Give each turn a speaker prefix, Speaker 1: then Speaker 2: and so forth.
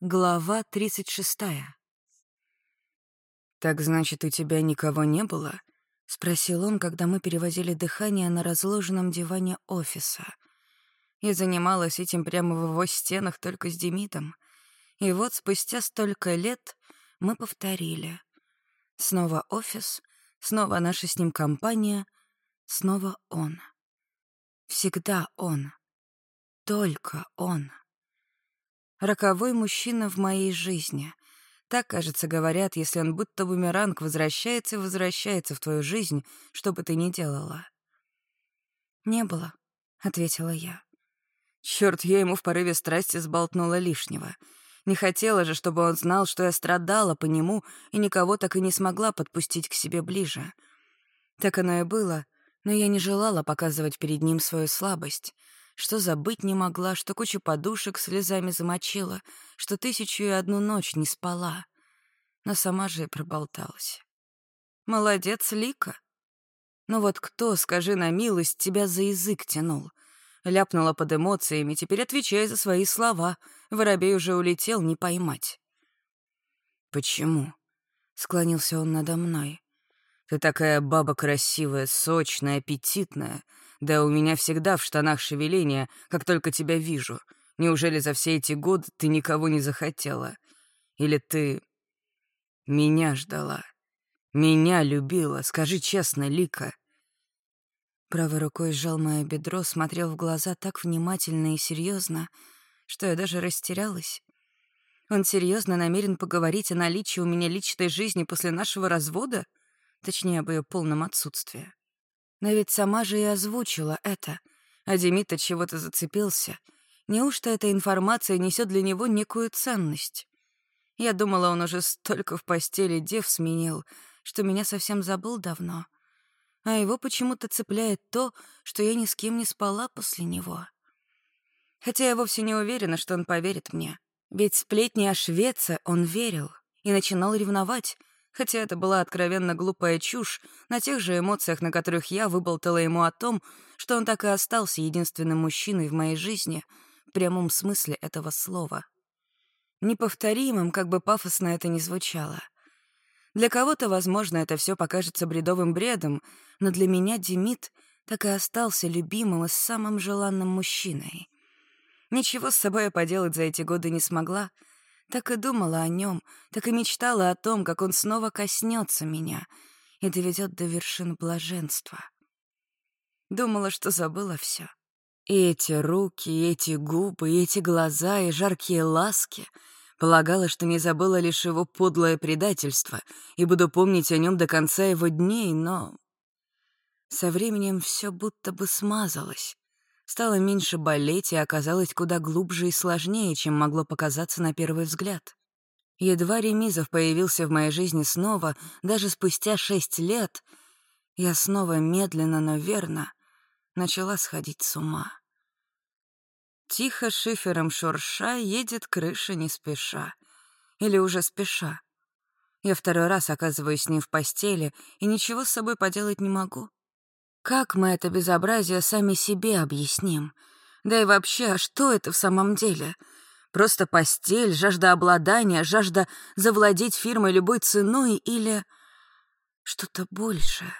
Speaker 1: Глава 36. «Так значит, у тебя никого не было?» — спросил он, когда мы перевозили дыхание на разложенном диване офиса. Я занималась этим прямо в его стенах только с Демитом. И вот спустя столько лет мы повторили. Снова офис, снова наша с ним компания, снова он. Всегда он. Только он. Роковой мужчина в моей жизни. Так, кажется, говорят, если он будто бумеранг возвращается и возвращается в твою жизнь, что бы ты ни делала. «Не было», — ответила я. Черт, я ему в порыве страсти сболтнула лишнего. Не хотела же, чтобы он знал, что я страдала по нему и никого так и не смогла подпустить к себе ближе. Так оно и было, но я не желала показывать перед ним свою слабость — что забыть не могла, что кучу подушек слезами замочила, что тысячу и одну ночь не спала. Но сама же и проболталась. Молодец, Лика. Но вот кто, скажи на милость, тебя за язык тянул? Ляпнула под эмоциями, теперь отвечай за свои слова. Воробей уже улетел, не поймать. «Почему?» — склонился он надо мной. «Ты такая баба красивая, сочная, аппетитная, да у меня всегда в штанах шевеление, как только тебя вижу. Неужели за все эти годы ты никого не захотела? Или ты меня ждала? Меня любила? Скажи честно, Лика». Правой рукой сжал мое бедро, смотрел в глаза так внимательно и серьезно, что я даже растерялась. Он серьезно намерен поговорить о наличии у меня личной жизни после нашего развода? Точнее, об ее полном отсутствии. Но ведь сама же и озвучила это. А Демид от чего-то зацепился. Неужто эта информация несет для него некую ценность? Я думала, он уже столько в постели дев сменил, что меня совсем забыл давно. А его почему-то цепляет то, что я ни с кем не спала после него. Хотя я вовсе не уверена, что он поверит мне. Ведь сплетни о Швеции он верил и начинал ревновать, хотя это была откровенно глупая чушь на тех же эмоциях, на которых я выболтала ему о том, что он так и остался единственным мужчиной в моей жизни в прямом смысле этого слова. Неповторимым, как бы пафосно это ни звучало. Для кого-то, возможно, это все покажется бредовым бредом, но для меня Демид так и остался любимым и самым желанным мужчиной. Ничего с собой я поделать за эти годы не смогла — так и думала о нем, так и мечтала о том, как он снова коснется меня и доведет до вершин блаженства. Думала, что забыла все. И эти руки, и эти губы, и эти глаза, и жаркие ласки. Полагала, что не забыла лишь его подлое предательство и буду помнить о нем до конца его дней, но... Со временем все будто бы смазалось, стало меньше болеть и оказалось куда глубже и сложнее, чем могло показаться на первый взгляд. Едва Ремизов появился в моей жизни снова, даже спустя шесть лет, я снова медленно, но верно начала сходить с ума. Тихо шифером шурша едет крыша не спеша. Или уже спеша. Я второй раз оказываюсь с ним в постели и ничего с собой поделать не могу. Как мы это безобразие сами себе объясним? Да и вообще, а что это в самом деле? Просто постель, жажда обладания, жажда завладеть фирмой любой ценой или что-то большее?